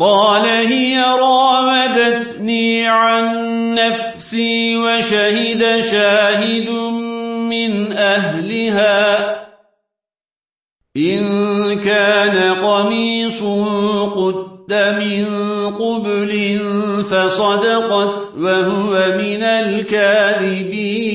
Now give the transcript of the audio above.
قال هي راودتني عن نفسي وشهد شاهد من أهلها. إن كان قميص قد من قبل فصدقت وهو من الكاذبين.